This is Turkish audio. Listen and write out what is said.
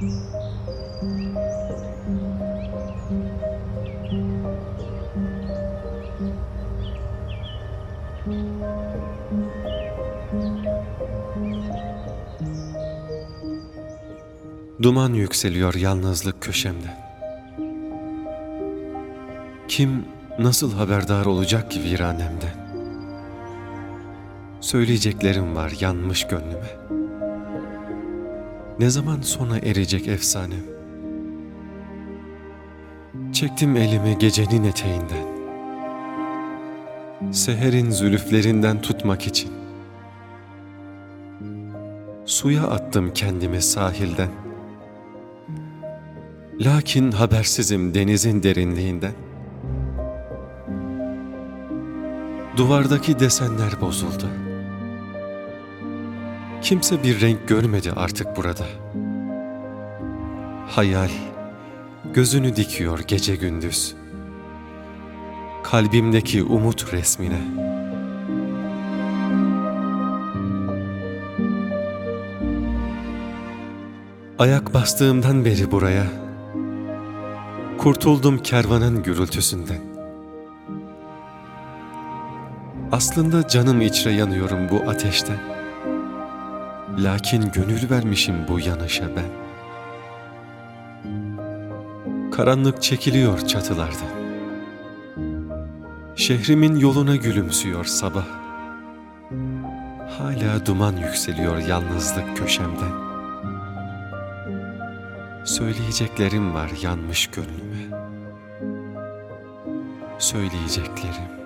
Duman yükseliyor yalnızlık köşemde. Kim nasıl haberdar olacak ki viranemden? Söyleyeceklerim var yanmış gönlüme. Ne zaman sona erecek efsanem? Çektim elimi gecenin eteğinden. Seherin zülüflerinden tutmak için. Suya attım kendimi sahilden. Lakin habersizim denizin derinliğinden. Duvardaki desenler bozuldu. Kimse bir renk görmedi artık burada. Hayal gözünü dikiyor gece gündüz. Kalbimdeki umut resmine. Ayak bastığımdan beri buraya Kurtuldum kervanın gürültüsünden. Aslında canım içre yanıyorum bu ateşten. Lakin gönül vermişim bu yanışa ben. Karanlık çekiliyor çatılardan. Şehrimin yoluna gülümsüyor sabah. Hala duman yükseliyor yalnızlık köşemden. Söyleyeceklerim var yanmış gönlüme. Söyleyeceklerim.